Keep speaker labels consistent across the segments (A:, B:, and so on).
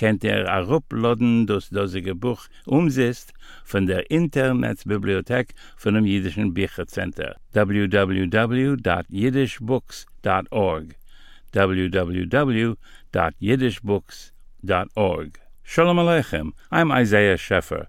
A: kennt er arupladen das dasige buch umsetzt von der internetbibliothek von dem jidischen bichercenter www.jidishbooks.org www.jidishbooks.org shalom aleichem i'm isaiah scheffer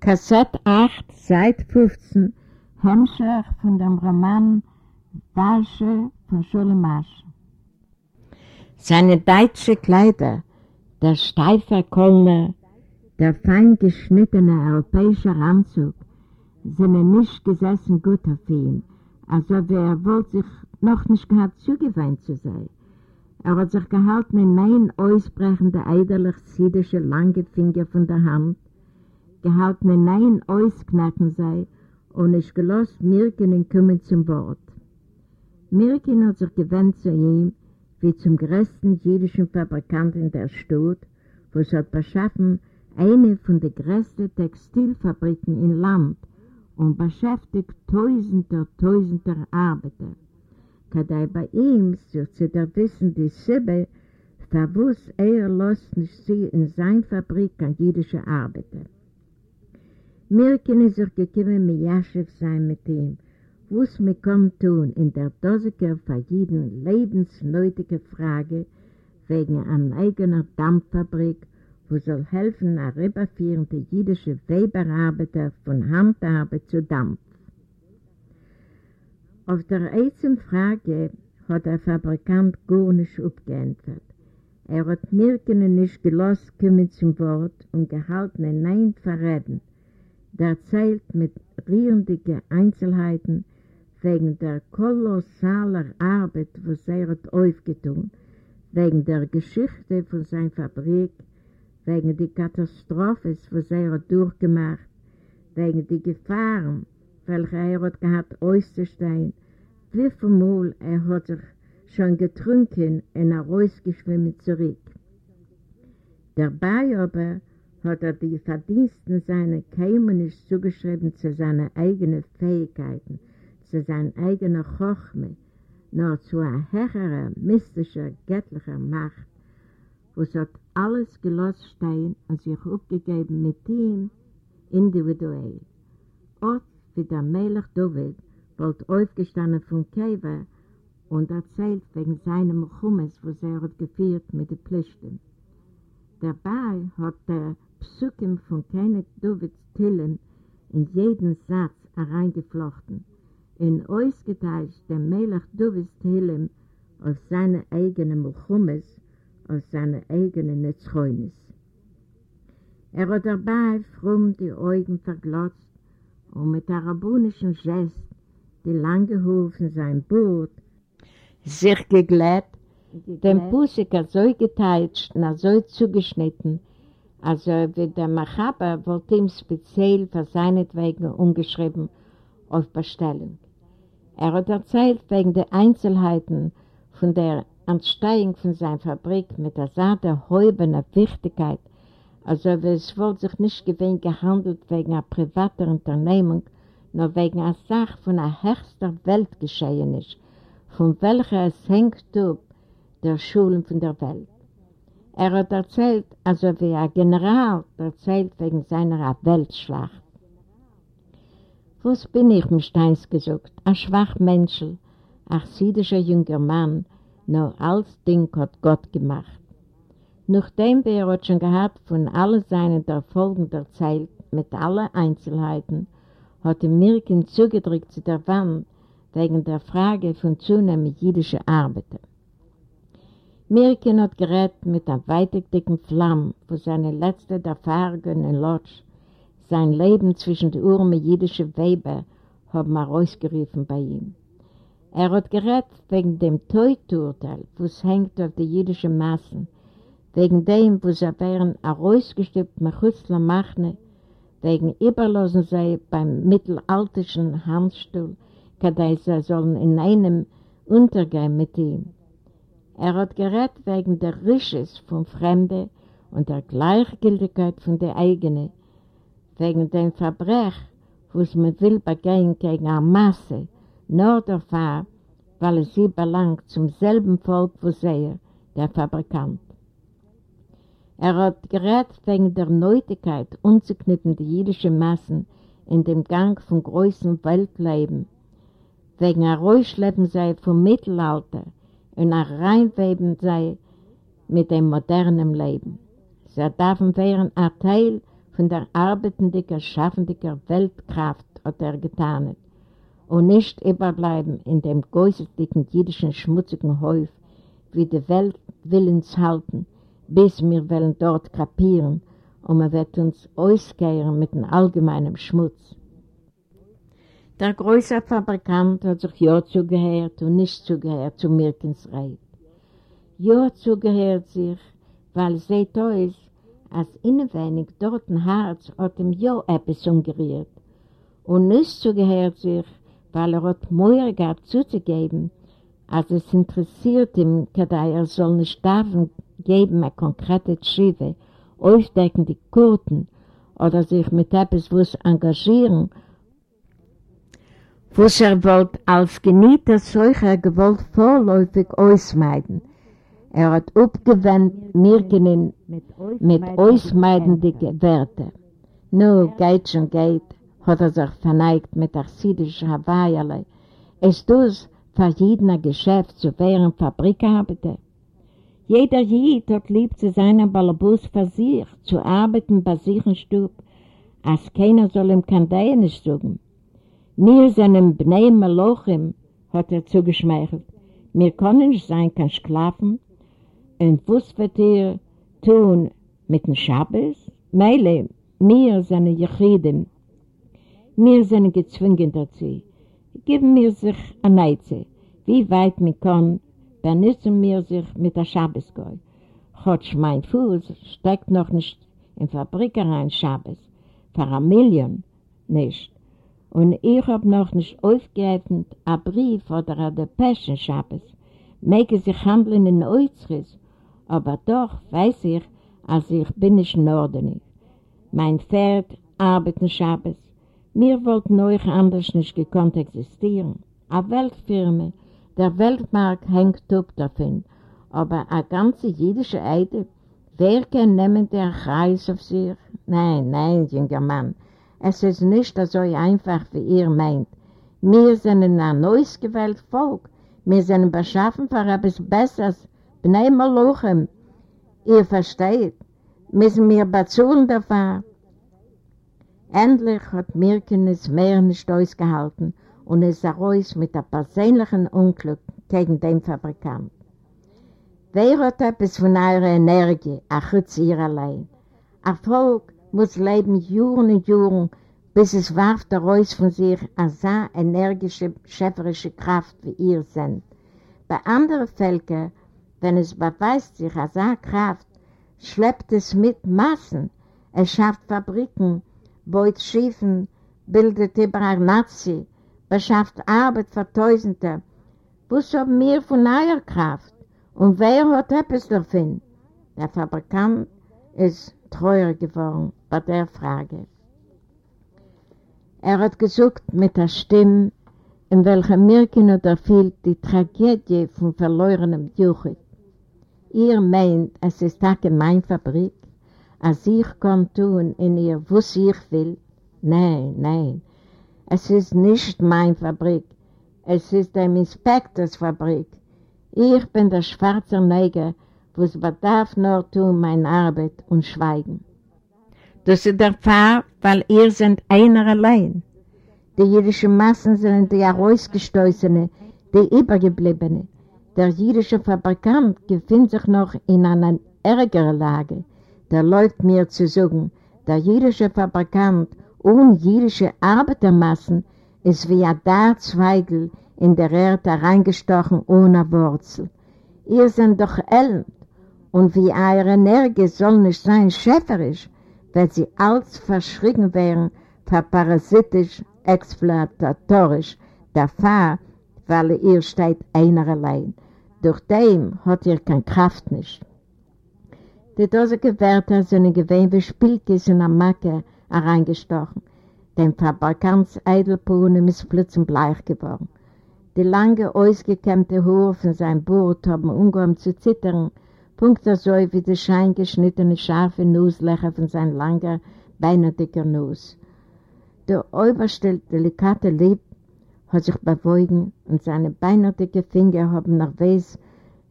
B: Kassett 8, Seit 15, Hemmscher von dem Roman Walsche von Schulemasch. Seine deutsche Kleider, der steife Kölner, der fein geschnittene europäische Anzug, sind nicht gesessen gut auf ihn, also wer wollte sich noch nicht gehabt zugeweint zu sein. Er hat sich gehalten in neun ausbrechende, eiderlich siedische lange Finger von der Hand, gehalten in nein ausknacken sei und nicht gelost Mirken kommen zum Wort. Mirken hat sich gewendet zu ihm, wie zum größten jüdischen Fabrikanten der Stadt, wo es hat beschaffen, eine von den größten Textilfabriken im Land und beschäftigt tausender, tausender Arbeiter. Kadei bei ihm sich zu der Wissen die Sibbe, verwusst er lässt nicht sie in seiner Fabrik an jüdische Arbeiter. Mirken ist sich gekommen mit Jaschiv sein mit ihm, was wir können tun in der Dosiker für jeden lebensnötige Frage wegen einer eigenen Dampffabrik, wo soll helfen, eine rüberführende jüdische Weberarbeiter von Handarbeit zu Dampf. Auf der ersten Frage hat der Fabrikant gar nicht abgeantwortet. Er hat Mirken nicht gelassen kommen zum Wort und gehalten ein Nein verreden. Der erzählt mit rührenden Einzelheiten wegen der kolossalen Arbeit, was er hat aufgetan, wegen der Geschichte von seiner Fabrik, wegen der Katastrophe, was er hat durchgemacht, wegen der Gefahren, welche er hat gehabt auszustehen, wie viel Mal er hat sich schon getrunken und er rausgeschwimmen zurück. Dabei aber hat er die Verdiensten seiner Käme nicht zugeschrieben zu seinen eigenen Fähigkeiten, zu seiner eigenen Chochme, nur zu einer höheren, mystischer, göttlicher Macht, wo es hat alles gelost stehen und sich aufgegeben mit ihm individuell. Ort wie der Melech David wollte aufgestanden von Käfer und erzählt wegen seinem Chummes, was er hat geführt mit den Pflichten. Dabei hat der Psukim von König Davids Tillen in jeden Satz hereingeflochten, in ausgeteilt der Melech Davids Tillen auf seine eigene Mulchumes, auf seine eigene Netzchäunis. Er hat dabei fromm die Augen verglotzt und mit der rabbinischen Gest die lange Hof in sein Boot sich geglätt, den Pusiker so geteilt und so zugeschnitten, also wie der Machaber wollte ihm speziell für seinetwegen umgeschrieben auf Bestellung. Er hat erzählt wegen der Einzelheiten von der Entstehung von seiner Fabrik mit der Saat der häubener Wichtigkeit, also wie es wohl sich nicht gewinn gehandelt wegen einer privaten Unternehmung, nur wegen einer Sache von einer höchster Weltgeschehen ist, von welcher es hängt ab der Schulen von der Welt. Er hat erzählt, also wie ein General erzählt wegen seiner Weltschlacht. Was bin ich, im Steins gesagt, ein schwach Mensch, ein siedischer junger Mann, nur als Ding hat Gott gemacht. Nachdem wir er schon gehabt von allen seinen Erfolgen erzählt, mit allen Einzelheiten, hat er Mirken zugedrückt zu der Wand, wegen der Frage von zunehmend jüdischen Arbeiter. Mirkin hat gerät mit einer weitdicken Flamme für seine letzte Erfahrung in Lodz. Sein Leben zwischen den mit jüdischen Weber haben wir ausgerufen bei ihm. Er hat gerät wegen dem Teuturteil, was hängt auf die jüdischen Massen, wegen dem, wo sie wären herausgestülpt mit Chutzler Machne, wegen überlassen sie beim mittelalterlichen Handstuhl, kadei sie sollen in einem untergehen mit ihm. Er hat gerät wegen der Risches von Fremden und der Gleichgültigkeit von der eigenen, wegen dem Verbrech, was man will begehen gegen eine Masse, nur dafür, weil es sie belangt zum selben Volk wie sie, der Fabrikant. Er hat gerät wegen der Neutigkeit unzuknippen die jüdischen Massen in dem Gang vom größten Weltleben, wegen der Räuschleppen sei vom Mittelalter, und ein Reinweben sei mit dem modernen Leben. Sie dürfen werden ein Teil von der arbeitenden, schaffenden Weltkraft, hat er getan, und nicht überbleiben in dem geäußerlichen jüdischen schmutzigen Häuf, wie die Welt will uns halten, bis wir wollen dort kapieren und man wird uns auskehren mit dem allgemeinen Schmutz. Der größere Fabrikant hat sich ja zugehört und nicht zugehört zu Mirkens Reit. Ja zugehört sich, weil seht aus, als innenwenig dort ein Herz hat ihm ja etwas umgerührt. Und nicht zugehört sich, weil er hat Mäuer gehabt zuzugeben, als es interessiert ihn, da er soll nicht davon geben, eine konkrete Schiebe, aufdecken die Kurten oder sich mit etwas was engagieren, was er wollte als Genieter solcher gewollt vorläufig ausmeiden. Er hat abgewendet Mirkenen mit ausmeidenden Werten. Nur geht schon geht, hat er sich verneigt mit achsidischen Hawaii. Es tut für jeden Geschäft zu wären Fabrikarbeiter. Jeder Jid hat lieb zu seinem Balabus für sich, zu arbeiten bei sich im Stub, als keiner soll ihm kein Dänisch sagen. Sind im Bnei Melochim, hat er zugeschmeichelt. Wir können nicht sein, kein Sklaven. Und was wird ihr tun mit dem Schabbos? Meile, wir sind Jechiden. Wir sind gezwungen dazu. Geben wir sich eine Neize. Wie weit wir können, benutzen wir sich mit der Schabbosgäu. Chotsch mein Fuß steckt noch nicht in Fabrik rein Schabbos. Für ein Million nicht. Und ich hab noch nicht aufgeöffnet a Brief oder a Depeschen Schabes. Möge sich handeln in Äußeres, aber doch weiß ich, als ich bin nicht ordentlich. Mein Pferd arbeitet Schabes. Mir wollten euch anders nicht gekonnt existieren. A Weltfirma, der Weltmarkt hängt up davon, aber a ganze jüdische Eide, wer kann nehmen der Kreis auf sich? Nein, nein, junger Mann, es ist nicht so einfach, wie ihr meint. Wir sind ein neues gewähltes Volk. Wir sind beschaffen für etwas Besseres. Bnei Maluchem. Ihr versteht. Müssen wir bezahlen dafür. Endlich hat Mirken es mehr nicht ausgehalten und ist heraus mit einem persönlichen Unglück gegen den Fabrikant. Wer hat etwas von eurer Energie, ach, ihr allein? Erfolg muss leben Juren und Juren, bis es warf daraus von sich eine so energische, schäferische Kraft wie ihr seid. Bei anderen Völkern, wenn es beweist sich eine so Kraft, schleppt es mit Massen. Es schafft Fabriken, baut Schiefen, bildet über Nazi, beschafft Arbeit für Tausende. Was haben wir von eurer Kraft? Und wer hat etwas davon? Der Fabrikant ist treuer geworden bei der Frage. Er hat gesucht mit der Stimme, in welcher Mirken und erfüllt die Tragödie von verlorenem Juchit. Ihr meint, es ist auch meine Fabrik, als ich kann tun in ihr, was ich will. Nein, nein, es ist nicht meine Fabrik, es ist dem Inspektors Fabrik. Ich bin der schwarze Neger, was bedarf nur tun meine Arbeit und schweigen. Das ist der Fall, weil ihr seid einer allein. Die jüdischen Massen sind die herausgestoßene, die übergebliebene. Der jüdische Fabrikant befindet sich noch in einer ärgeren Lage. Der läuft mir zu sagen, der jüdische Fabrikant ohne jüdische Arbeitermassen ist wie ein Darzweigel in der Erde reingestochen ohne Wurzel. Ihr seid doch elend und wie eure Energie soll nicht sein schäferisch, weil sie als verschrien wären, verparasitisch, exploitatorisch, der Fahr, weil ihr steht einer allein. Durch dem hat ihr keine Kraft nicht. Die dosige Wärter sind gewähnt wie Spielkis in der Macke hereingestochen. Dem Fabrikants Eidelpuhnen ist plötzlich bleich geworden. Die lange, ausgekämmte Haare von seinem Bord haben umgehoben zu zittern, punkt so wie die scheingeschnittene, scharfe Nusslöcher von seinem langen, beinendicker Nuss. Der oberste, delikate Lieb hat sich bewogen und seine beinerdicke Finger haben nach Weiß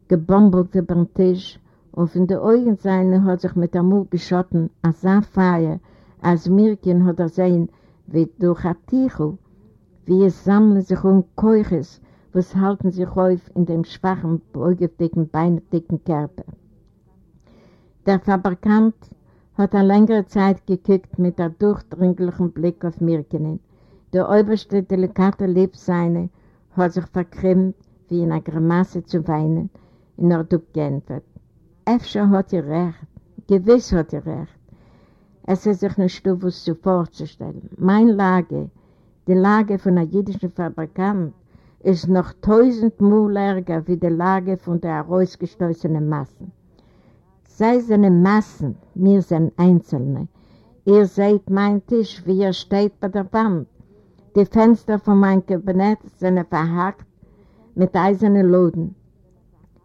B: gebombelt über den Tisch und von den Augen seiner hat sich mit der Mut geschotten, als sah Feier, als Mirkin hat er sehen, wie durch ein Tichel, wie es sammeln sich um Keuches, was halten sich auf in dem schwachen, beugedicken, beindicken Körper. Der Fabrikant hat eine längere Zeit gekickt mit einem durchdringlichen Blick auf Mirkinen. Der oberste delikate Liebseine hat sich verkrimmt, wie in einer Grimasse zu weinen, in der Duck geändert. Efter hat ihr recht, gewiss hat ihr recht. Es ist sich nicht was zu vorzustellen. Meine Lage, die Lage von einem jüdischen Fabrikant, ist noch tausendmal ärger wie die Lage von der herausgestoßenen Massen. Sei seine Massen, mir sind Einzelne. Ihr seht mein Tisch, wie er steht bei der Wand. Die Fenster von meinem Kabinett sind verhakt mit eisernen Loden.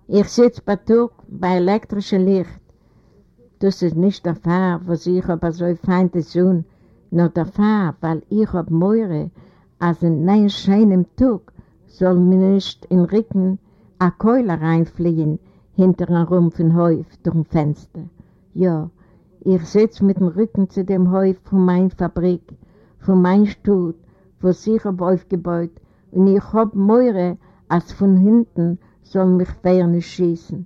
B: Ich sitze bei Tag bei elektrischem Licht. Das ist nicht der Fall, was ich aber so fein zu tun, nur der Fall, weil ich habe Meure, als in einem schönen Tag soll mir nicht in Rücken eine Keule reinfliegen, hinter einem Rumpf Häuf durch ein Fenster. Ja, ich sitze mit dem Rücken zu dem Häuf von meiner Fabrik, von meinem Stuhl, was ich habe aufgebaut und ich habe Meure, als von hinten soll mich nicht schießen.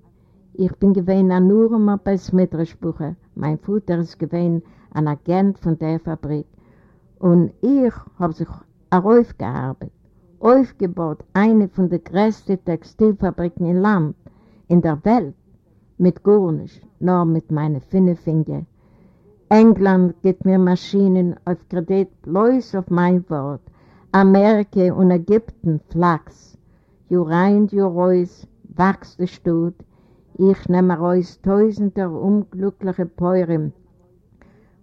B: Ich bin gewesen an einmal bei Smitterspuche. Mein Vater ist gewesen ein Agent von der Fabrik. Und ich habe sich aufgearbeitet, aufgebaut, eine von den größten Textilfabriken im Land, in der Welt, mit gar nicht, nur mit meinen fünf Fingern. England gibt mir Maschinen auf Kredit, bloß auf mein Wort. Amerika und Ägypten Flachs. Ju rein, ju raus, wächst der Stutt. Ich nehme raus tausender unglückliche Päuren,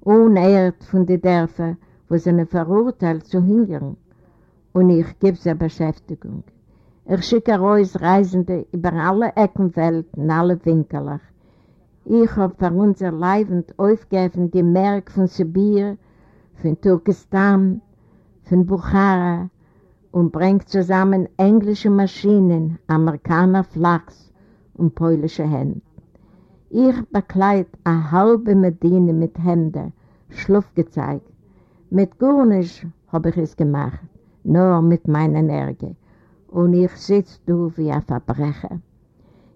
B: unehrt von den Dörfern, wo sie verurteilt zu hingern. Und ich gebe sie Beschäftigung. Ich schicke raus Reisende über alle Ecken Welt in alle Winkelach. Ich habe für unser Leibend aufgegeben die Märkte von Sibir, von Turkestan, von Bukhara und bringt zusammen englische Maschinen, Amerikaner Flachs und polnische Hände. Ich bekleid eine halbe Medine mit Hemden, Schluff gezeigt. Mit Gurnisch habe ich es gemacht, nur mit meiner Energie. Und ich sitze da wie ein Verbrecher.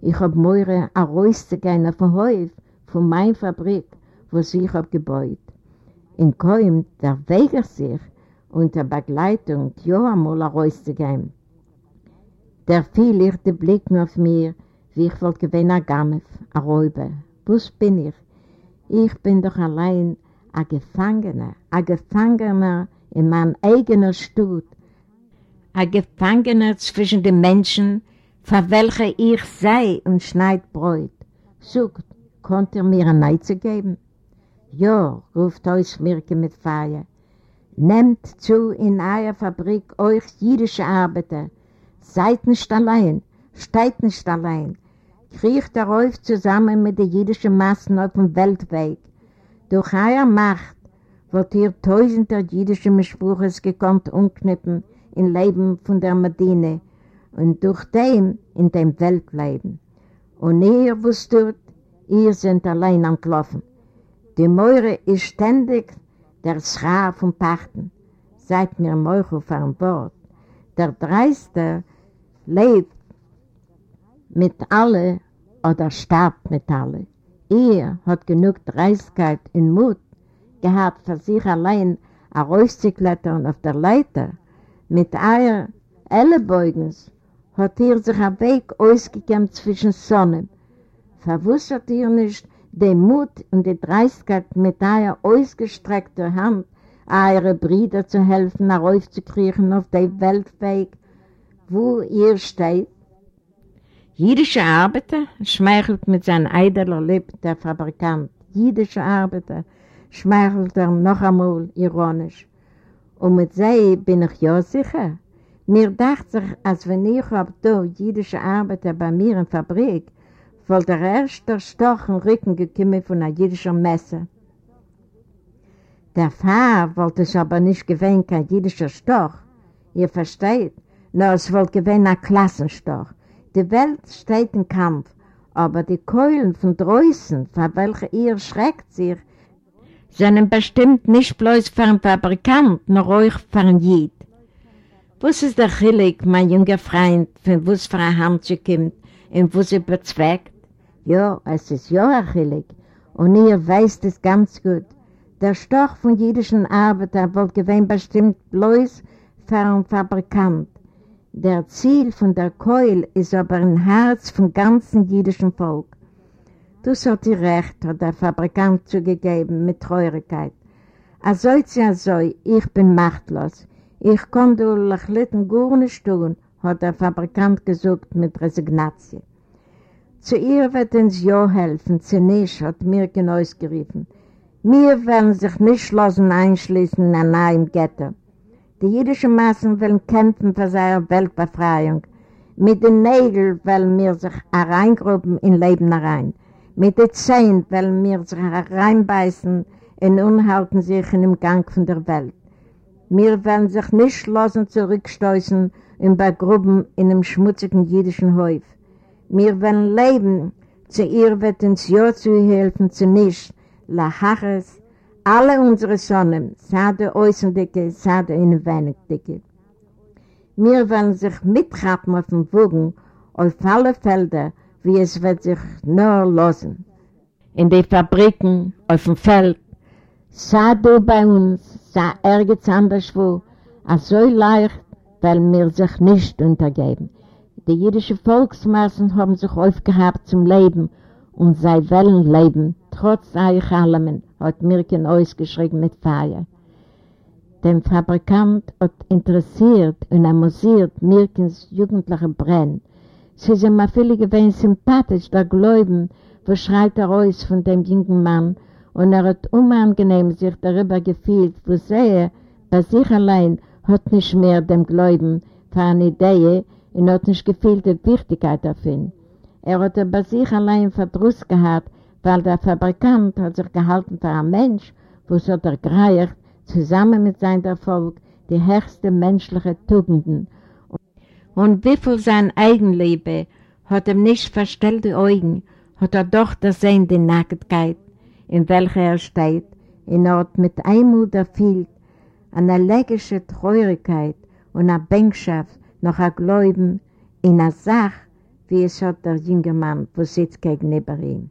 B: Ich habe mir ein rauszugehen auf den Häuf von meiner Fabrik, was ich habe gebaut. In Koim, der weigert sich, unter Begleitung ja einmal rauszugehen. Der fiel ich den Blick auf mir, wie ich wollte gewinnen, ein Gammef, ein Räuber. Was bin ich? Ich bin doch allein ein Gefangener, ein Gefangener in meinem eigenen Stutt, ein Gefangener zwischen den Menschen, für welche ich sei und schneid Bräut. Sucht, konnte er mir ein Neize geben? Ja, ruft euch Mirke mit Feier. Nehmt zu in eurer Fabrik euch jüdische Arbeiter. Seid nicht allein, steigt nicht allein. Kriecht darauf zusammen mit den jüdischen Massen auf dem Weltweg. Durch eure Macht wird ihr tausender jüdische Mischbuches gekonnt umknippen im Leben von der Medine und durch dem in dem Weltleben. Und ihr wusstet, ihr seid allein entlaufen. Die Meure ist ständig der Schra von Pachten. seid mir Meuchel von Bord. Der Dreiste lebt mit alle oder starb mit alle. Er hat genug Dreistigkeit in Mut gehabt, für sich allein rauszuklettern auf der Leiter. Mit eier Ellenbeugens hat er sich ein Weg ausgekämmt zwischen Sonnen. Verwussert ihr nicht den Mut und die Dreistigkeit mit einer ausgestreckten Hand, eure Brüder zu helfen, heraufzukriechen auf den Weltweg, wo ihr steht? Jüdische Arbeiter schmeichelt mit seinem eideler Lipp der Fabrikant. Jüdische Arbeiter schmeichelt er noch einmal ironisch. Und mit sie bin ich ja sicher. Mir dachte sich, als wenn ich hab da jüdische Arbeiter bei mir in der Fabrik, weil der erste Stoch im Rücken gekommen von einer jüdischen Messe. Der Pfarrer wollte es aber nicht gewähnen, kein jüdischer Stoch. Ihr versteht, nur es wollte gewähnen ein Klassenstoch. Die Welt steht im Kampf, aber die Keulen von draußen, von welchen ihr schreckt sich, sind bestimmt nicht bloß für einen Fabrikant, nur euch für einen Jid. Was ist der Chilik, mein junger Freund, von was für eine Hand sie kommt und was sie bezweckt? Ja, es ist ja ein Chilik, und ihr weißt es ganz gut. Der Stoch von jüdischen Arbeiter wird gewähnt bestimmt bloß für einen Fabrikant. Der Ziel von der Keul ist aber ein Herz vom ganzen jüdischen Volk. Du sollst dir recht, hat der Fabrikant zugegeben mit Treurigkeit. Also, also, ich bin machtlos. Ich kann du lachlitten gar nicht tun, hat der Fabrikant gesagt mit Resignation. Zu ihr wird uns ja helfen, zu nicht, hat Mirken ausgerufen. Wir werden sich nicht lassen einschließen in einem neuen Ghetto. Die jüdischen Massen wollen kämpfen für seine Weltbefreiung. Mit den Nägeln wollen wir sich reingruppen in Leben herein. Mit den Zähnen wollen wir sich reinbeißen und unhalten sich in dem Gang von der Welt. Wir wollen sich nicht lassen zurückstoßen und bei Gruppen in einem schmutzigen jüdischen Häuf. Wir wollen leben, zu ihr wird uns ja zu helfen, zu nicht, lachaches, alle unsere Sonnen, sade äußerdicke, sade innenweinigdicke. Wir wollen sich mittrappen auf dem Wogen, auf alle Felder, wie es wird sich nur losen. In den Fabriken, auf dem Feld, sah du bei uns, sah ergens anderswo, als so leicht, weil wir sich nicht untergeben. Die jüdischen Volksmassen haben sich aufgehabt zum Leben und sei wollen leben, trotz euch allem, hat Mirken ausgeschrieben mit Feier. Der Fabrikant hat interessiert und amüsiert Mirkens jugendliche Brenn. Sie sind mir viele gewesen sympathisch, der Gläuben, wo schreit er aus von dem jungen Mann, und er hat unangenehm sich darüber gefühlt, wo sehe, bei sich allein hat nicht mehr dem Gläuben für eine Idee und hat nicht gefühlt die Wichtigkeit davon. Er hat bei sich allein Verdruss gehabt, weil der Fabrikant hat sich gehalten für einen Mensch, wo es hat er gereicht, zusammen mit seinem Erfolg, die höchsten menschlichen Tugenden. Und wie viel sein Eigenliebe hat ihm nicht verstellte Augen, hat er doch das Sehen die Nacktheit, in welcher er steht, in Ort mit Einmut erfüllt, eine elegische Treurigkeit und eine Bänkschaft noch ein Gläuben in einer Sache, wie es hat der junge Mann, wo sitzt gegenüber ihm.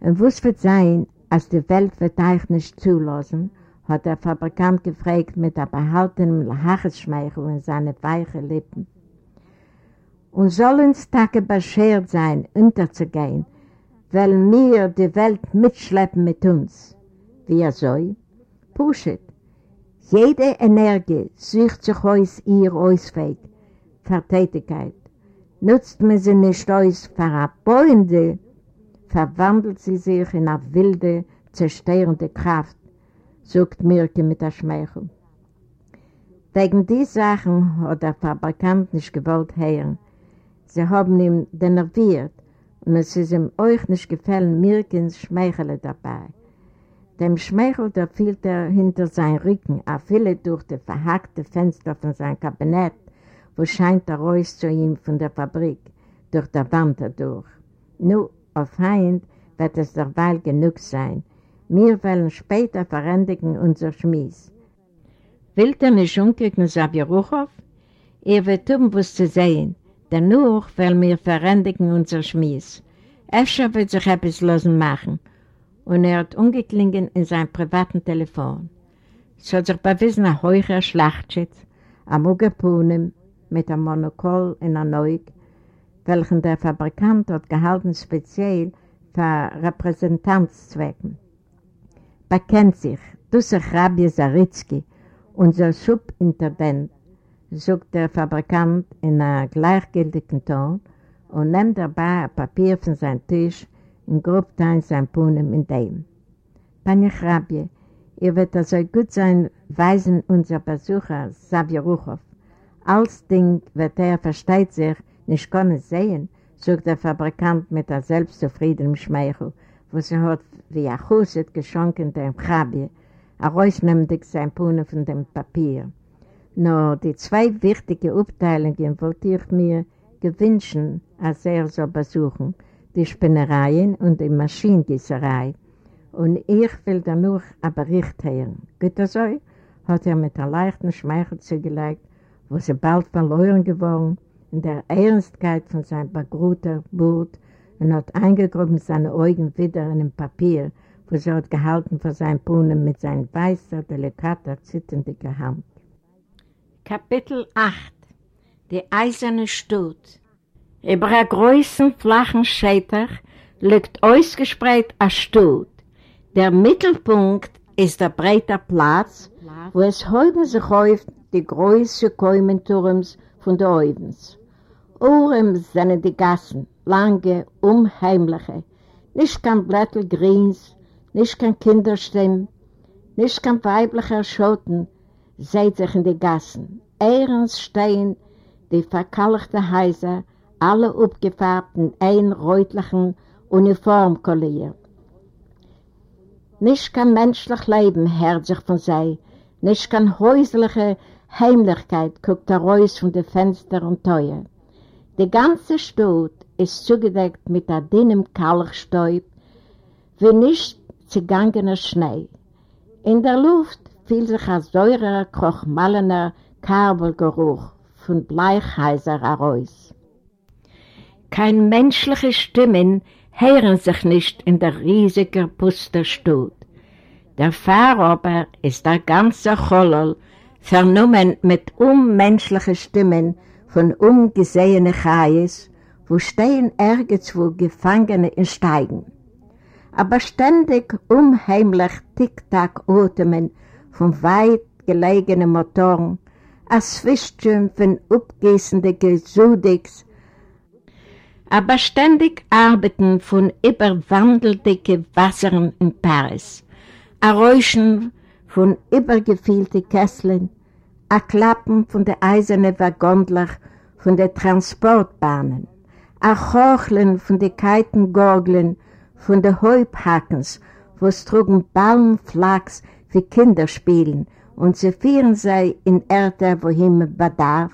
B: Und was wird sein, als die Welt wird euch nicht zulassen, hat der Fabrikant gefragt mit einem behaltenen Lachesschmeichel in seine weichen Lippen. Und soll uns Tage beschert sein, unterzugehen, weil wir die Welt mitschleppen mit uns. Wie er soll? Pushet. Jede Energie sucht sich aus ihr Ausweg, Vertätigkeit. Nutzt man sie nicht aus Bäuende, verwandelt sie sich in eine wilde, zerstörende Kraft, sagt Mirke mit der Schmeichel. Wegen dieser Sachen hat der Fabrikant nicht gewollt hören. Sie haben ihn denerviert und es ist ihm euch nicht gefallen, Mirkens Schmeichel dabei. Dem Schmeichel, der fiel er hinter seinen Rücken, a viele durch die verhackte Fenster von seinem Kabinett, wo scheint er raus zu ihm von der Fabrik, durch der Wand dadurch. Nur auf Feind wird es derweil genug sein. Wir wollen später verändigen unser Schmies. Will er nicht umkriegen, Sabjeruchow? Er wird tun, was zu sehen. Danach will wir verändigen unser Schmies. Efter wird sich etwas losen machen. Und er hat umgeklingen in sein privaten Telefon. Es hat sich bewiesen ein heucher Schlachtschitz, am Ugepunem mit einem Monokol in der Neug, welchen der Fabrikant hat gehalten speziell für Repräsentanzzwecken. Bekennt sich, Dussach Rabbi Zaritzki, unser Subintendent, sagt der Fabrikant in einem gleichgültigen Ton und nimmt dabei ein Papier von seinem Tisch und grobt ein sein Puhnen in dem. Panie Rabbi, ihr wird also gut sein, weisen unser Besucher, Savia Ruchow. Als Ding wird er, versteht sich, nicht können sehen, sagt der Fabrikant mit einem selbstzufriedenen Schmeichel, wo sie hat wie ein Chuset geschonken dem Rabbi, er rausnimmt sein Puhnen von dem Papier. Nur die zwei wichtigen Abteilungen wollte ich mir gewünschen, als er so besuchen, die Spinnereien und die Maschinengießerei. Und ich will dann noch einen Bericht hören. Geht das? Hat er mit einem leichten Schmeichel zugelegt, wo sie bald verloren geworden, in der Ernstkeit von seinem begruter Bord und hat eingegruben seine Augen wieder in ein Papier, wo sie hat gehalten vor seinem Puhnen mit seiner weißer, delikater, zitternden Hand. Kapitel 8 Die eiserne Stut Über einem großen, flachen Scheiter liegt ausgespreit ein Stut. Der Mittelpunkt ist der breite Platz, wo es häufen sich auf die großen Käumenturms von den Oivens. Ohren sind die Gassen, lange, unheimliche, nicht kein Blättelgrins, nicht kein Kinderstimmen, nicht kein weiblicher Schotten, seht sich in die Gassen. Ehrens stehen die verkalkten Häuser, alle aufgefärbt in ein rötlichen Uniform kolliert. Nicht kein menschliches Leben hört sich von sei, nicht kein häusliche Heimlichkeit guckt heraus von den Fenstern und Teuer. Die ganze Stadt ist zugedeckt mit einem dünnen Kalkstäub, wie nicht zugangener Schnee. In der Luft fiel sich ein säurer, krochmalener Kabelgeruch von Bleichhäuser heraus. Kein menschliche Stimmen hören sich nicht in der riesigen Pusterstut. Der Fahrer ist der ganze Cholol, vernommen mit unmenschlichen Stimmen von ungesehenen Chais, wo stehen irgendwo Gefangene in Steigen. Aber ständig unheimlich Tick-Tack-Atmen von weit gelegenen Motoren, ein Zwischchen von abgießenden Gesudigs, aber ständig Arbeiten von überwandelten Wassern in Paris, ein Räuschen von übergefüllten Kesseln, ein Klappen von der eisernen Waggondler von den Transportbahnen, ein Hocheln von den Keitengorgeln von den Häubhackens, wo es trugen Baumflachs wie Kinder spielen und sie führen sie in Erde, wohin man bedarf.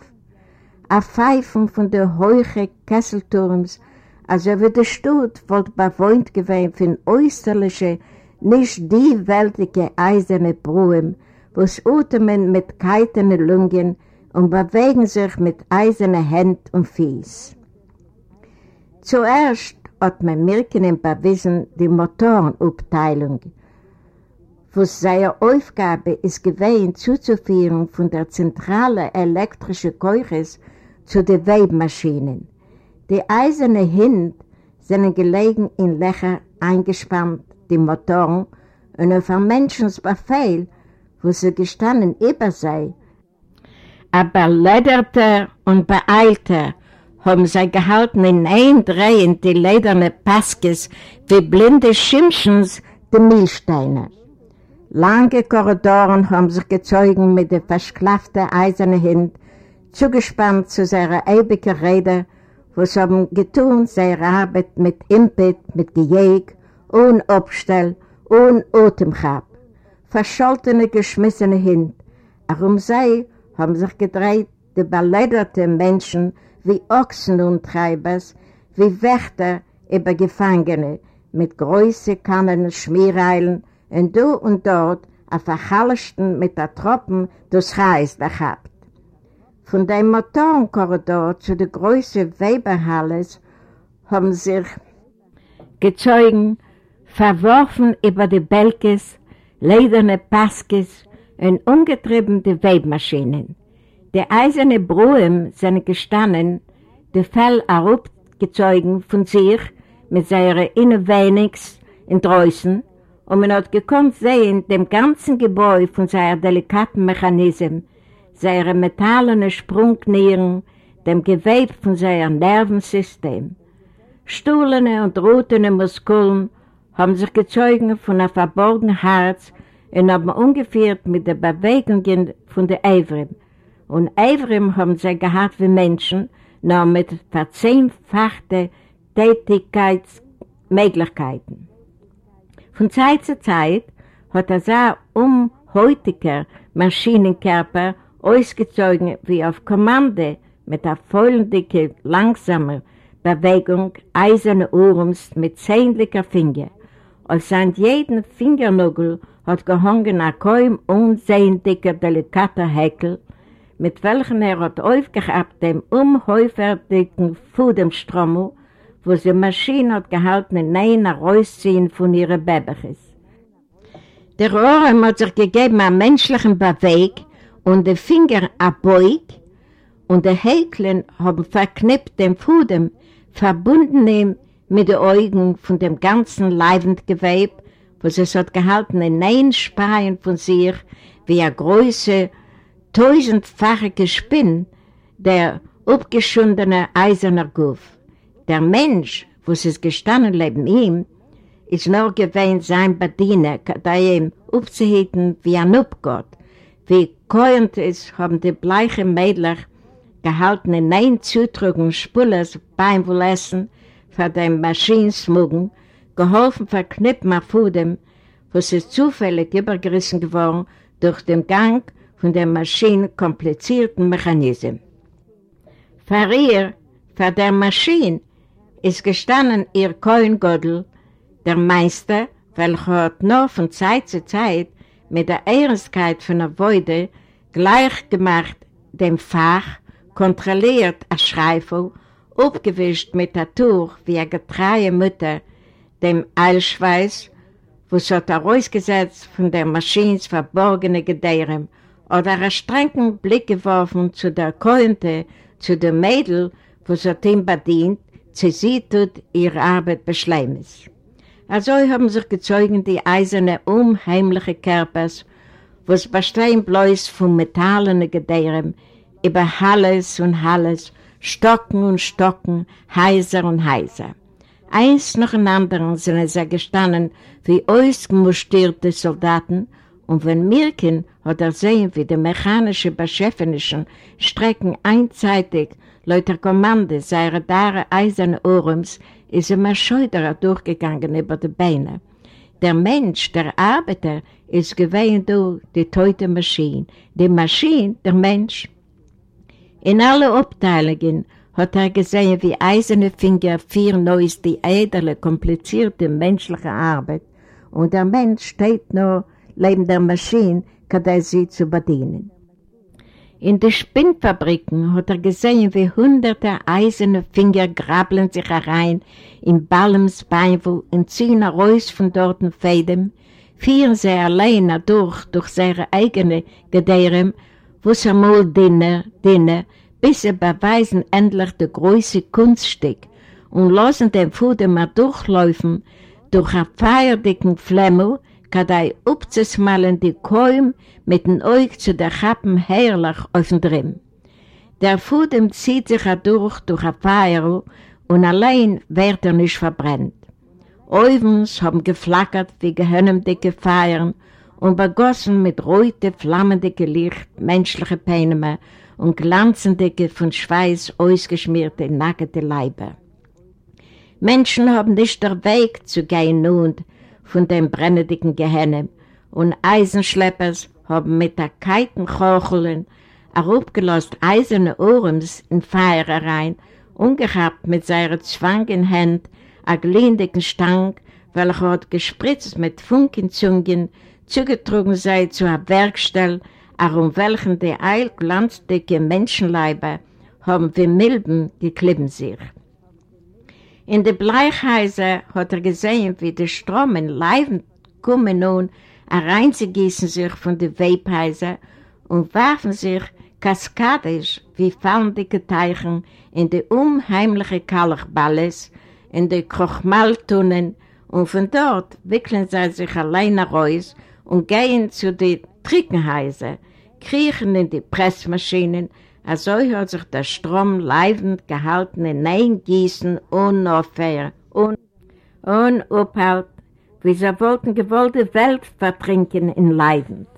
B: A Pfeifen von der heuche Kesselturms, also wie der Stutt wollte bewohnt gewesen von äußerliche, nicht die weltige eiserne Brühen, wo es Utemen mit keitenen Lungen und bewegen sich mit eisernen Händen und Fies. Zuerst hat man Mirken im Bewiesen die Motorenabteilung, wo seine Aufgabe ist gewesen, zuzuführen von der zentralen elektrischen Keuches zu den Webmaschinen. Die eiserne Hind sind gelegen in Löcher eingespannt, die Motoren, und auf ein Menschensbefehl, wo sie gestanden über sei. Aber lederter und beeilter haben sie gehalten in ein Drehen die lederne Paskes wie blinde Schimpschens die Milchsteine. Lange Korridoren haben sich gezeugen mit der verschklafften eisernen Hind, zugespannt zu seiner ewigen Rede, wo sie haben getun, seine Arbeit mit Impet, mit Gejäg, ohne Obstell, ohne Atemchab. Verscholtene, geschmissene Hind. Auch um sie haben sich gedreht die beleidigten Menschen wie Ochsen und Treibers, wie Wächter über Gefangene, mit großen Kannen Schmiereilen, und du und dort auf verhallischten mit der Tropen durchs Reis gehabt. Von dem Motorenkorridor zu der größten Weberhalle haben sich Gezeugen verworfen über die Belkes, lederne Paskes und ungetriebene Webmaschinen. Die eiserne Brühen sind gestanden, die Fell herabgezogen von sich mit seiner Innenwenigs in Dreußen und man hat gekonnt sehen, dem ganzen Gebäude von seiner delikaten Mechanismus, seine metallene Sprungnieren, dem Gewebe von seinem Nervensystem. Stuhlene und rotene Muskeln haben sich gezeugen von einem verborgenen Herz und haben ungefähr mit den Bewegungen von den Eivrim. Und Eivrim haben sie gehabt wie Menschen, nur mit verzehnfachten Tätigkeitsmöglichkeiten. Von Zeit zu Zeit hat er so umheutiger Maschinenkörper ausgezogen wie auf Kommande mit der vollendicken, langsamer Bewegung eiserne Ohrens mit zähnlicher Finger. Als an jeden Fingernugel hat gehangen ein kaum unsehendicker, delikater Häkel, mit welchem er hat aufgehabt dem umhäufertigen Fudemstrommel, wo die Maschine hat gehalten in einer Rausziehen von ihren Bäbechis. Der Ohren hat sich gegeben einen menschlichen Beweg und der Finger abbeug und die Häkeln haben verknippt den Fudem, verbunden ihm mit den Augen von dem ganzen Leibendgewebe, was es hat gehalten in ein Speien von sich, wie eine große, tausendfache Spinn, der abgeschundene eiserner Guff. Der Mensch, wo es gestanden neben ihm, ist nur gewähnt sein Bediener, da ihm aufzuhüten wie ein Upgott. Wie kohend ist, haben die bleichen Mädler gehalten in ein Zutrugen Spullers beim Wohlessen für den Maschinensmugen, geholfen verknüpfen auf Fudem, wo sie zufällig übergerissen geworden durch den Gang von der Maschine komplizierten Mechanismen. Für ihr, für der Maschine, ist gestanden ihr Kohengodel, der Meister, welcher hat nur von Zeit zu Zeit mit der Ehrenskeit von der Wäude gleichgemacht dem Fach, kontrolliert ein Schreifel, abgewischt mit der Tuch wie eine getreue Mutter, dem Eilschweiß, was hat er ausgesetzt von der Maschines verborgene Gedehren, oder einen strengen Blick geworfen zu der Kointe, zu dem Mädel, was hat ihm bedient, sie sieht tut ihre Arbeit beschleimes. Also haben sich gezeugen die eiserne, unheimliche Körpers, was bestehen bloß von metallenen Gedehren, über Halles und Halles, Stocken und Stocken, heiser und heiser. Eins nach dem anderen sind sie gestanden wie ausgemustierte Soldaten und wenn Mirkin hat er sehen, wie die mechanische Beschäftigten strecken einseitig Leute Kommande seiner Dare eiserne Ohrens, ist immer scheuderer durchgegangen über die Beine. Der Mensch, der Arbeiter, ist gewähnt durch die teute Maschine. Die Maschine, der Mensch. In alle Abteilungen hat er gesehen, wie eiserne Finger vier Neues die edle, komplizierte menschliche Arbeit und der Mensch steht nur neben der Maschine, er sie zu bedienen. In den Spinnfabriken hat er gesehen, wie hunderte eiserne Finger grabeln sich herein in Ballems Beinwohl und ziehen raus von dort Fäden, führen sie alleine durch, durch seine eigene Gedehren, wo sie mal dienen, dienen, bis sie beweisen endlich das große Kunststück und lassen den Fuder mal durchlaufen durch einen feierdicken Flemmel, kadei upzesmalen die Kolm mit den Augen zu der Kappen herrlich dem Drin. Der Fudem zieht sich durch durch ein Feuer und allein wird er nicht verbrennt. Ovens haben geflackert wie gehönnendicke Feiern und begossen mit rote, flammendicke Licht menschliche Peine und glanzendicke, von Schweiß ausgeschmierte, nackte Leiber. Menschen haben nicht der Weg zu gehen nun von dem brennendicken Gehenne und Eisenschleppers haben mit der kalten Kocheln herabgelost eiserne Ohrens in Feier rein, ungehabt mit seiner Zwang in Händ, a glindigen Stank, welcher hat gespritzt mit Funkenzungen zugetrogen sei zu einer Werkstelle, um welchen die eilglanzdicke Menschenleiber haben wie Milben geklebt sich. In den Bleichhäusern hat er gesehen, wie die Stromen leibend kommen nun, hereinzugießen sich von den Webhäusern und warfen sich kaskadisch wie fallendige Teichen in die unheimliche Kalkballes, in die Krochmaltunnen und von dort wickeln sie sich alleine raus und gehen zu den Trickenhäusern, kriechen in die Pressmaschinen, also hat sich der Strom leibend gehalten in ein Gießen unaufhör, un, unaufhalt, wie sie wollten gewollte Welt vertrinken in Leibend.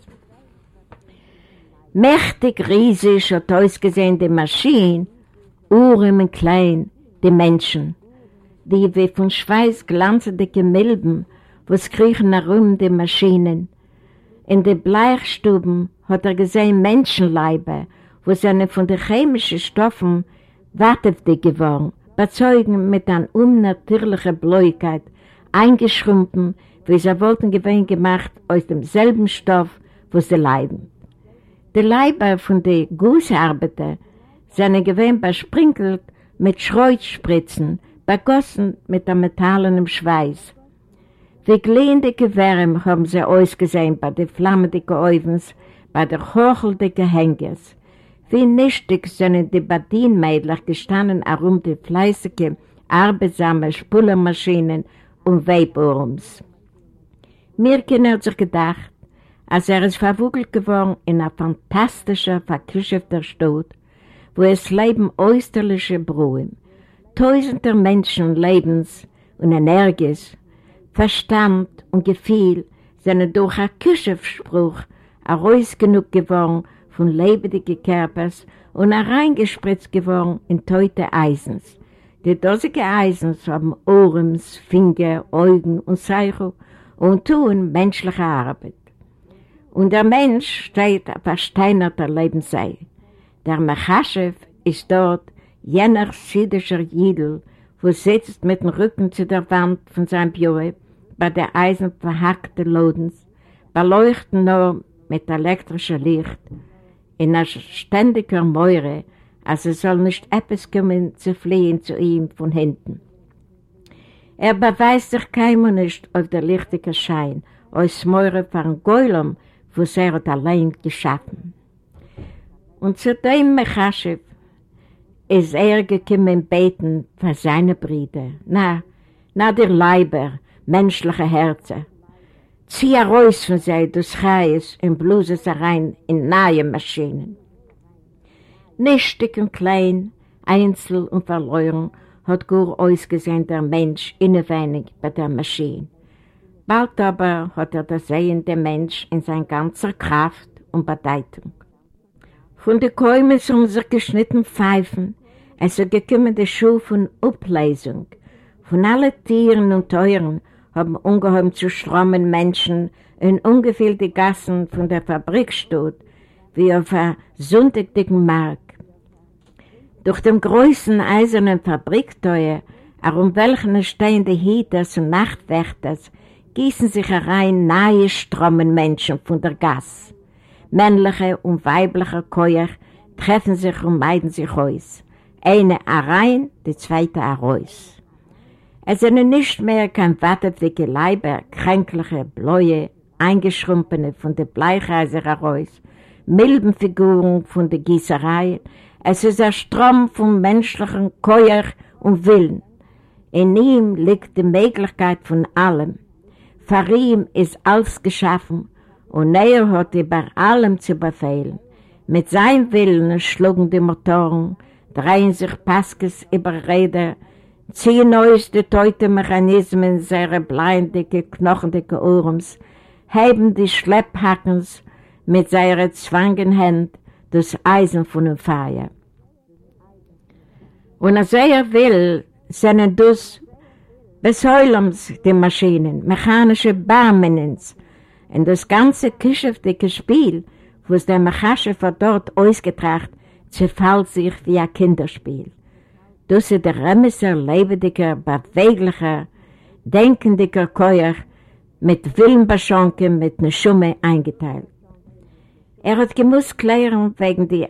B: Mächtig riesig hat ausgesehen die Maschine, Uhren und klein, die Menschen, die wie von Schweiß glanzende Milben, wo es kriechen herum die Maschinen. In den Bleichstuben hat er gesehen Menschenleiber, wo seine von den chemischen Stoffen warteftig geworden, bezeugen mit einer unnatürlichen Bläugkeit, eingeschrumpen, wie sie wollten gewinn gemacht aus demselben Stoff, wo sie leiden. Die Leiber von den Gussarbeiter sind gewinn besprinkelt mit Schreuzspritzen, begossen mit einem metallenen Schweiß. Wie glühende Wärme haben sie ausgesehen bei den flammenden Ovens, bei den hocheldicken Hängers. Wie nichtig sind die Badinmädler gestanden herum die fleißige, arbeitsame Spullermaschinen und Weiburums. Mirkin hat sich gedacht, als er ist verwugelt geworden in einer fantastischen, verküschefter Stadt, wo es leben äußerliche Brühen, tausender Menschen lebens und energisch, Verstand und Gefühl sind durch einen Küschefspruch heraus genug geworden von lebendigen Körpers und hereingespritzt geworden in teute Eisens. Die dosige Eisens haben Ohrens, Finger, Augen und Zeichel und tun menschliche Arbeit. Und der Mensch steht auf versteinerter Lebenszeit. Der Mechaschew ist dort jener siedischer Jidl, wo sitzt mit dem Rücken zu der Wand von seinem Büro, bei der Eisen verhackten Lodens, beleuchten nur mit elektrischem Licht, in einer ständigen Meure, als es soll nicht etwas kommen zu fliehen zu ihm von hinten. Er beweist sich keinem nicht auf der lichtigen Schein, als Meure von Geulam, wo er hat allein geschaffen. Und zu dem Mechaschew ist er gekommen beten für seine Brüder, na, na der Leiber, menschliche Herzen. Zieh raus von sie das Chais und bluse sie rein in neue Maschinen. Nichtig und klein, einzel und verloren, hat gut ausgesehen der Mensch innewenig bei der Maschine. Bald aber hat er das sehende Mensch in seiner ganzer Kraft und Bedeutung. Von den Käumen sind sich geschnitten Pfeifen, ist gekommen der Schuh von Upleisung. Von allen Tieren und Teuren haben ungeheuer zu strömen Menschen in ungefähr die Gassen von der Fabrikstadt, wie auf einer sonntäglichen Markt. Durch den größten eisernen Fabrikteuer, um welchen stehen die Hieters und Nachtwächters, gießen sich herein nahe Strömen Menschen von der Gasse. Männliche und weibliche Käuer treffen sich und meiden sich aus. Eine herein, die zweite heraus. Es sind nicht mehr kein wattedicke Leiber, kränkliche, bläue, eingeschrumpene von der Bleichhäuser heraus, milden Figuren von der Gießerei. Es ist ein Strom von menschlichen Keuer und Willen. In ihm liegt die Möglichkeit von allem. Für ihm ist alles geschaffen und er hat über allem zu befehlen. Mit seinem Willen schlugen die Motoren, drehen sich Paskes über Räder, ziehen aus die teute Mechanismen seiner blindige, knochendicke Ohrens, heben die Schlepphackens mit seiner zwangen Hand das Eisen von dem Feuer. Und als er will, sind das Besäulens die Maschinen, mechanische Barmenens, und das ganze geschäftige Spiel, was der Mechasche von dort ausgetracht, zerfällt sich wie ein Kinderspiel. Das ist der Remisser, lebendiger, beweglicher, denkendiger Keuer, mit Willenbeschonken, mit einer Schumme eingeteilt. Er hat gemusst klären wegen der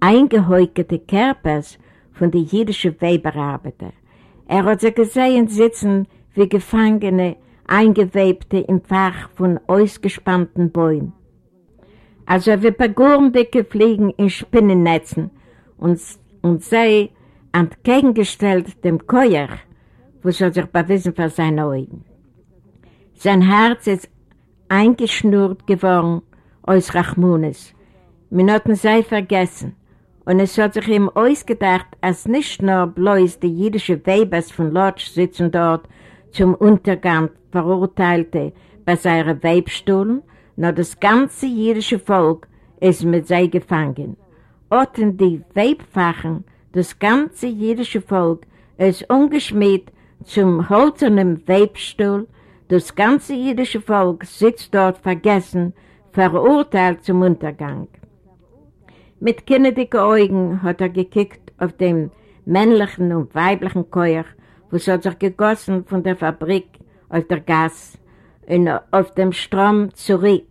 B: eingehäuketen Körpers von den jüdischen Weberarbeiter. Er hat sie gesehen sitzen wie Gefangene, eingewebte im Fach von ausgespannten Bäumen. Also wie Pagurendicke fliegen in Spinnennetzen und, und sei entgegengestellt dem Keuer, wo soll sich bewiesen für seine Augen. Sein Herz ist eingeschnurrt geworden aus Rachmunis. Wir hatten sie vergessen. Und es hat sich ihm ausgedacht, als nicht nur bloß die jüdischen Webers von Lodz sitzen dort zum Untergang Verurteilte bei seinen Webstuhlen, nur das ganze jüdische Volk ist mit sie gefangen. Otten die Webfachen, das ganze jüdische Volk ist ungeschmiert zum holzernen Webstuhl, das ganze jüdische Volk sitzt dort vergessen, verurteilt zum Untergang. Mit kinderdicken Augen hat er gekickt auf den männlichen und weiblichen Keuch, wo es hat sich gegossen von der Fabrik auf der Gas und auf dem Strom zurück.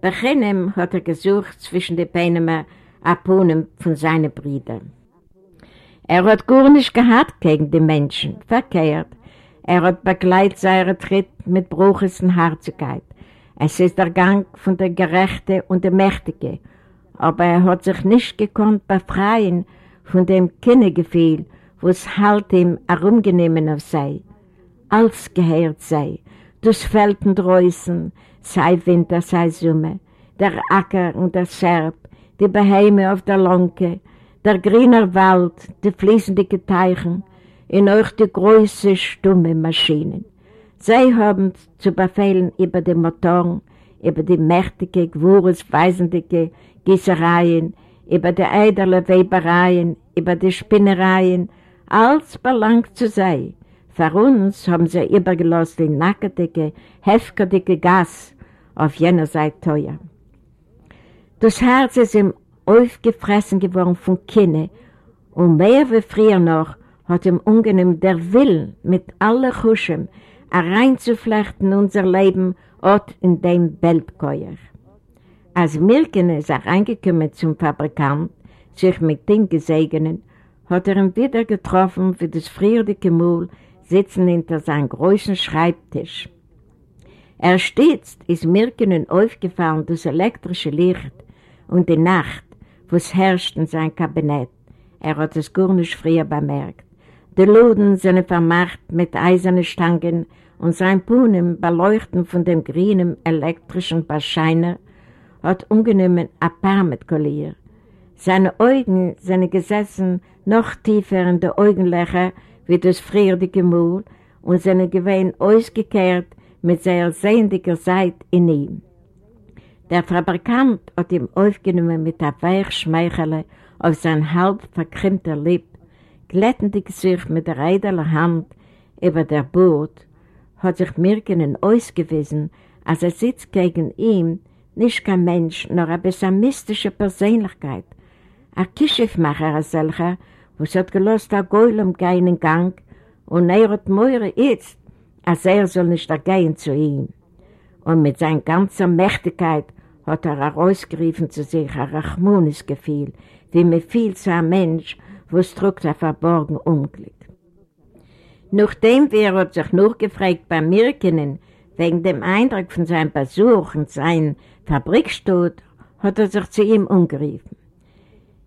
B: Bei jenem hat er gesucht zwischen den Beinen Aponen von seinen Brüdern. Er hat gar nicht gehabt gegen die Menschen, verkehrt. Er hat begleitet seinen Tritt mit bruchesten Herzigkeit. Es ist der Gang von der Gerechte und der Mächtige, aber er hat sich nicht gekonnt befreien von dem Kindergefühl, wo es halt ihm herumgenommen sei, als gehört sei, das Feld und Reusen, sei Winter, sei Summe, der Acker und der Serb, die Beheime auf der Lonke, der grüne Wald, die fließenden Teichen, in euch die große, stumme Maschinen. Sie haben zu befehlen über die Motoren, über die mächtige, gewurzweisende Gießereien, über die eidele Webereien, über die Spinnereien, alles belangt zu sein. Für uns haben sie übergelost die nackige, heftige Gas auf jener Seite teuer. Das Herz ist ihm aufgefressen geworden von Kinne und mehr wie früher noch hat ihm ungenehm der Will mit aller Huschen reinzuflechten unser Leben ort in dem Weltkäuer. Als Milken ist er reingekommen zum Fabrikant, sich mit dem gesegnen, hat er ihn wieder getroffen für das frierige Mühl, sitzen hinter seinem großen Schreibtisch. Er stets ist Mirken aufgefallen das elektrische Licht und die Nacht, was herrscht in sein Kabinett. Er hat es gar nicht früher bemerkt. Die Luden sind vermacht mit eisernen Stangen und sein Puhnen beleuchten von dem grünen elektrischen Bescheiner hat ungenommen ein Paar mit Collier. Seine Augen sind gesessen noch tiefer in die Augenlöcher wie das frierige Maul und seine gewähnt ausgekehrt mit seiner sehendiger Seite in ihm. Der Fabrikant hat ihm aufgenommen mit der Weichschmeichele auf sein halb verkrimmter Lipp, glättendig sich mit der eidelen Hand über der Boot hat sich Mirkenen ausgewiesen, als er sitzt gegen ihn, nicht kein Mensch, nur eine pessimistische Persönlichkeit. Ein Kischifmacher als solcher, was hat gelost der Geulem gehen in Gang und er hat Meure jetzt, als er soll nicht gehen zu ihm. Und mit seiner ganzen Mächtigkeit hat er herausgerufen zu sich ein Rachmunisgefühl, wie mir viel zu einem Mensch, wo es drückt ein verborgen Unglück. Nachdem wir hat sich noch gefragt bei Mirkenen, wegen dem Eindruck von seinem Besuch und seinem Fabrikstod, hat er sich zu ihm umgerufen.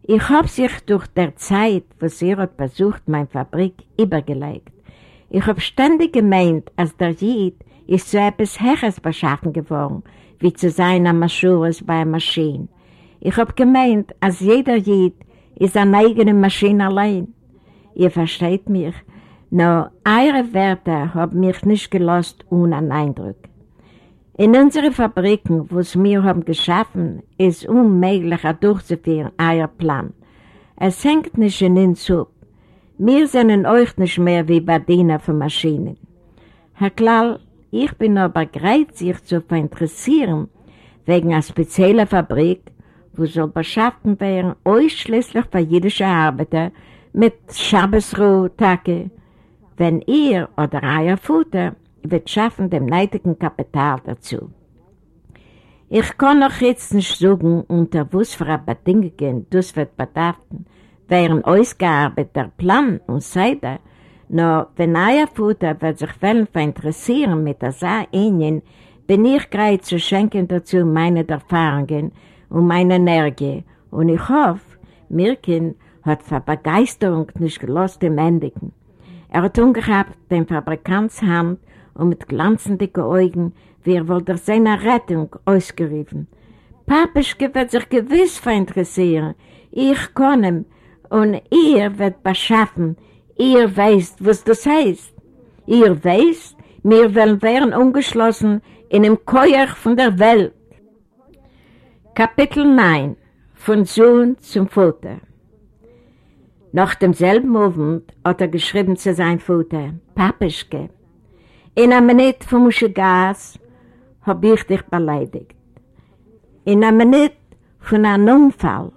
B: Ich habe sich durch der Zeit, wo sie hat besucht, meine Fabrik, übergelegt. Ich habe ständig gemeint, als der Jid ist so etwas Herres beschaffen geworden, wie zu sein am Maschures bei einer Maschine. Ich habe gemeint, als jeder Jid ist eine eigene Maschine allein. Ihr versteht mich, nur eure Werte haben mich nicht gelost ohne einen Eindruck. In unseren Fabriken, wo es wir haben geschaffen, ist unmöglich durchzuführen, euer Plan. Es hängt nicht in uns zu. Wir sind euch nicht mehr wie Badiner von Maschinen. Herr Klall, ich bin aber bereit, sich zu interessieren, wegen einer speziellen Fabrik, wo soll beschaffen werden, ausschließlich für jüdische Arbeiter mit Schabbesruhe, Tage, wenn ihr oder euer Futter wird schaffen dem neidigen Kapital dazu. Ich kann noch jetzt nicht sagen, unter was für Bedingungen das wird bedarfen, während ausgearbeiteter Plan und Seite, nur wenn euer Futter wird sich wollen interessieren mit der Sache bin ich bereit zu schenken dazu meine Erfahrungen und meine Energie und ich hoffe, Mirkin hat für Begeisterung nicht gelost im Endigen. Er hat umgehabt den Fabrikantshand und mit glanzenden Augen wie er wohl durch seine Rettung ausgerufen. Papischke wird sich gewiss verinteressieren. Ich kann ihm und ihr wird beschaffen. Ihr weißt, was das heißt. Ihr weißt, wir wollen werden ungeschlossen in dem Keuer von der Welt. Kapitel 9 Von Sohn zum Vater Nach demselben Abend hat er geschrieben zu seinem Vater, Papischke, in einer Minute vom Muschegas hab ich dich beleidigt. In einer Minute von einem Unfall,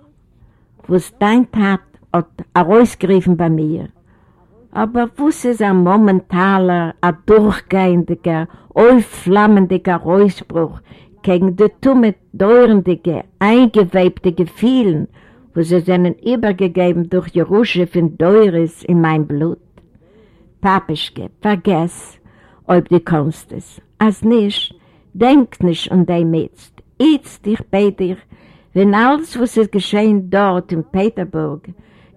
B: wo es dein Tat hat herausgerufen bei mir. Aber was ist ein momentaner, ein durchgehendiger, aufflammendiger Ausbruch gegen die tumme, deurendige, Gefühlen, wo sie seinen übergegeben durch die Rusche von Deures in mein Blut? Papischke, vergess, ob du kannst es. Als nicht, Denk nicht an dein jetzt. Jetzt dich bei dir, wenn alles, was ist geschehen dort in Peterburg,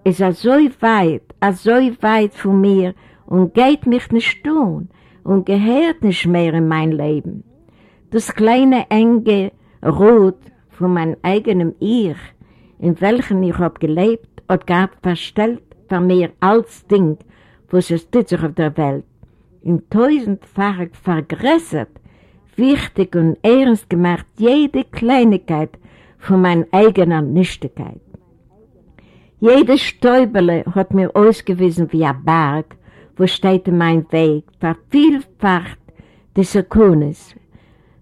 B: ist er so weit, er so weit von mir und geht mich nicht tun und gehört nicht mehr in mein Leben. Das kleine, enge Rot von meinem eigenen Ich, in welchem ich hab gelebt und gab verstellt von mir als Ding, was es tut sich auf der Welt, in tausendfach vergrößert, wichtig und ernst gemacht jede Kleinigkeit von meiner eigenen Nichtigkeit. Jede Stäubele hat mir ausgewiesen wie ein Berg, wo steht mein Weg, vervielfacht des Sekunes.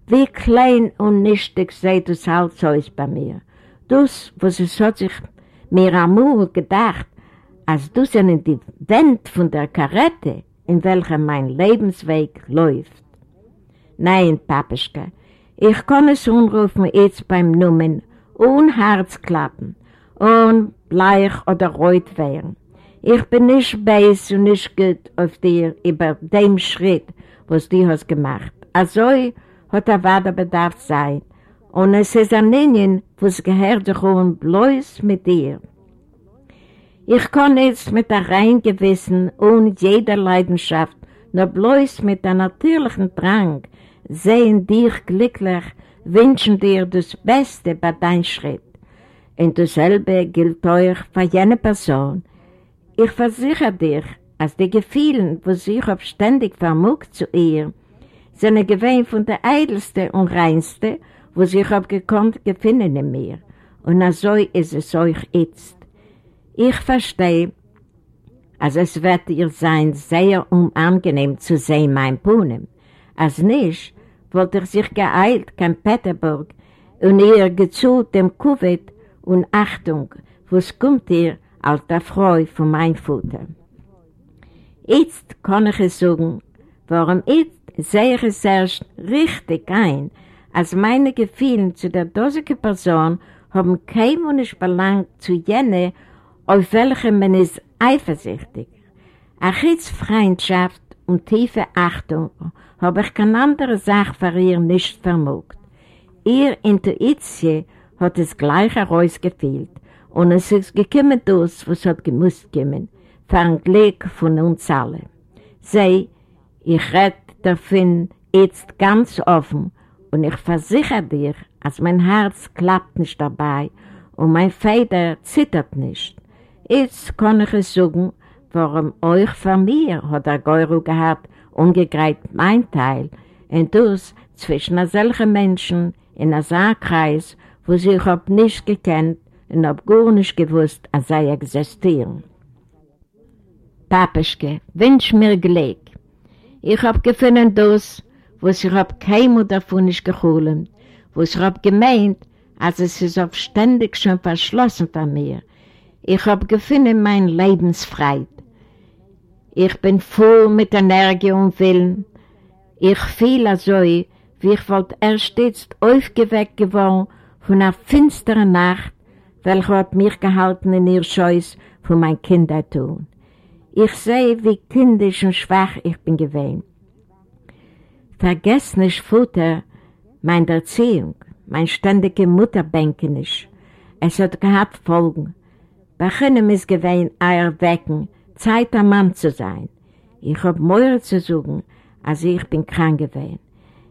B: Wie klein und nichtig sei das Halshaus bei mir. Das, was es hat sich mir amur gedacht, als du sind die Wend von der Karette, in welcher mein Lebensweg läuft. Nein, Papischke, ich kann es umrufen jetzt beim Numen, ohne Herzklappen, ohne bleich oder rot werden. Ich bin nicht beiß und nicht gut auf dir über dem Schritt, was du hast gemacht. Also hat er weiter Bedarf sein. Und es ist ein Linien, was gehört sich um bloß mit dir. Ich kann jetzt mit der rein Gewissen und jeder Leidenschaft, nur bloß mit der natürlichen Drang, sehen dich glücklich, wünschen dir das Beste bei deinem Schritt. Und dasselbe gilt euch für jene Person. Ich versichere dich, als die Gefühlen, wo sich auf ständig vermugt zu ihr, sind gewähnt von der edelste und reinste, wo sich auf gekonnt gefunden in mir. Und so ist es euch jetzt. Ich verstehe, also es wird ihr sein sehr unangenehm zu sehen, mein Puhnen. Als nicht, wollte er sich geeilt kein Peterburg und ihr gezult dem Kuvit und Achtung, was kommt ihr als der Freu von mein Futter. Jetzt kann ich es sagen, warum jetzt sehe ich es erst richtig ein, als meine Gefühle zu der dosige Person haben kein nicht belangt zu jene, auf welche man ist eifersüchtig. Eine Freundschaft und tiefe Achtung habe ich keine andere Sache für ihr nicht vermogt. Ihr Intuition hat es gleich herausgefehlt und es ist gekommen das, was hat gemusst kommen, für ein Glück von uns alle. Sei, ich rede davon jetzt ganz offen. Und ich versichere dir, als mein Herz klappt nicht dabei. Und mein Feder zittert nicht. Jetzt kann ich es sagen, warum euch von mir hat der Geuro gehabt, umgegreift mein Teil, und das zwischen solchen Menschen in einem Saarkreis, wo sie ich hab nicht gekannt und hab gar nicht gewusst, als sie existieren. Papischke, wünsch mir Glück. Ich hab gefunden das, was ich hab keinem davon nicht geholt, was ich hab gemeint, als es ist auf ständig schon verschlossen von mir. Ich hab gefunden mein Lebensfreiheit. Ich bin voll mit Energie und Willen. Ich fühle so, wie ich wollte erst jetzt aufgeweckt geworden von einer finsteren Nacht, welche hat mich gehalten in ihr Scheuß von mein Kindertun. Ich sehe, wie kindisch und schwach ich bin gewesen. Vergesst nicht, Futter, meine Erziehung, mein ständige Mutterbänke nicht. Es hat gehabt Folgen. Keinem ist gewesen, euer Wecken, Zeit am Mann zu sein. Ich hab Mäuer zu suchen, als ich bin krank gewesen.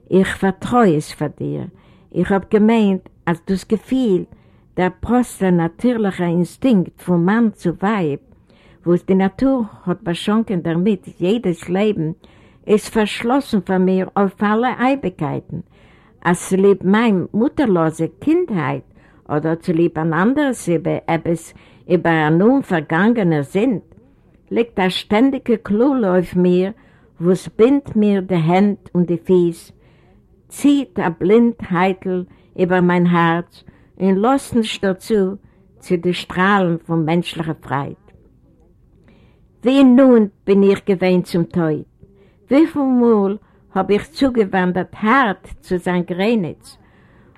B: Ich vertraue es für dir. Ich hab gemeint, als das Gefühl, der proste natürliche Instinkt von Mann zu Weib, wo es die Natur hat beschonken damit, jedes Leben, ist verschlossen von mir auf alle Eibigkeiten. Als lieb mein mutterlose Kindheit oder zu lieb ein anderes über etwas über ein nun vergangener Sinn, liegt ein ständiger Klul auf mir, wo es bindt mir die Hände und die Fies, zieht ein Blindheitel über mein Herz und lässt nicht dazu zu den Strahlen von menschlicher Freiheit. Wie nun bin ich gewähnt zum Teut? Wie viel Mal habe ich zugewandert hart zu sein Grenitz?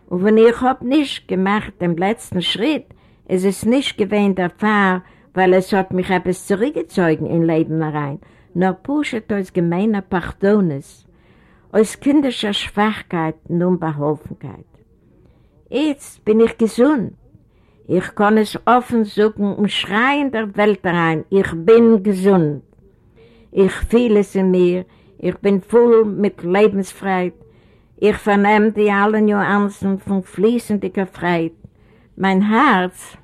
B: Und wenn ich hab nicht gemacht den letzten Schritt, ist es nicht gewähnt der Fahr, weil es hat mich etwas zurückgezogen in Leben herein, nur pushet aus gemeiner Pardones, aus kindischer Schwachkeit und Unbeholfenkeit. Jetzt bin ich gesund. Ich kann es offen suchen und schreien der Welt rein. Ich bin gesund. Ich fühle es in mir. Ich bin voll mit Lebensfreiheit. Ich vernehme die alle Nuancen von fließender Freiheit. Mein Herz,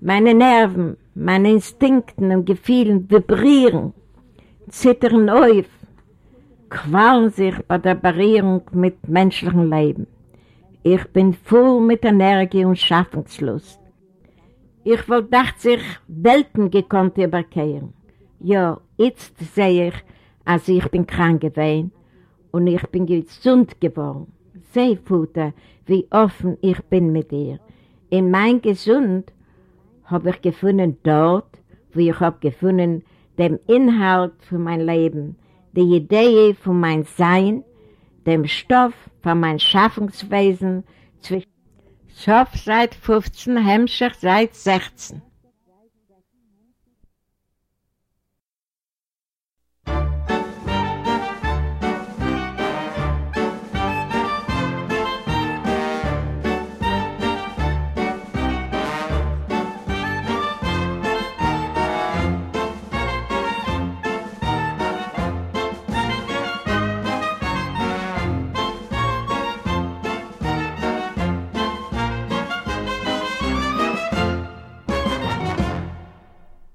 B: meine Nerven, meine Instinkten und Gefühlen vibrieren, zittern auf qualen sich bei der Barrierung mit menschlichem Leben. Ich bin voll mit Energie und Schaffenslust. Ich wollte dacht sich Welten gekonnt überkehren. Ja, jetzt sehe ich, als ich bin krank gewesen und ich bin gesund geworden. Seh, Futter, wie offen ich bin mit dir. In mein Gesund habe ich gefunden dort, wo ich habe gefunden, dem Inhalt für mein Leben, die Idee von mein Sein, dem Stoff von mein Schaffungswesen zwischen Schof seit 15, Hemmschicht seit 16.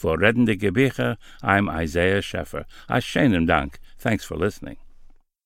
A: For Reddende Gebiche, I'm Isaiah Scheffer. A schönen Dank. Thanks for listening.